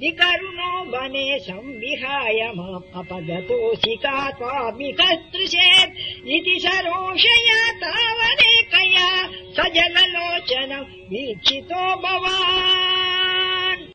विकरुणो वने संविहाय माम् अपगतोऽसि का त्वामिकस्तृशेत् इति सरोषया तावदेकया स जललोचनम् वीक्षितो भवान्।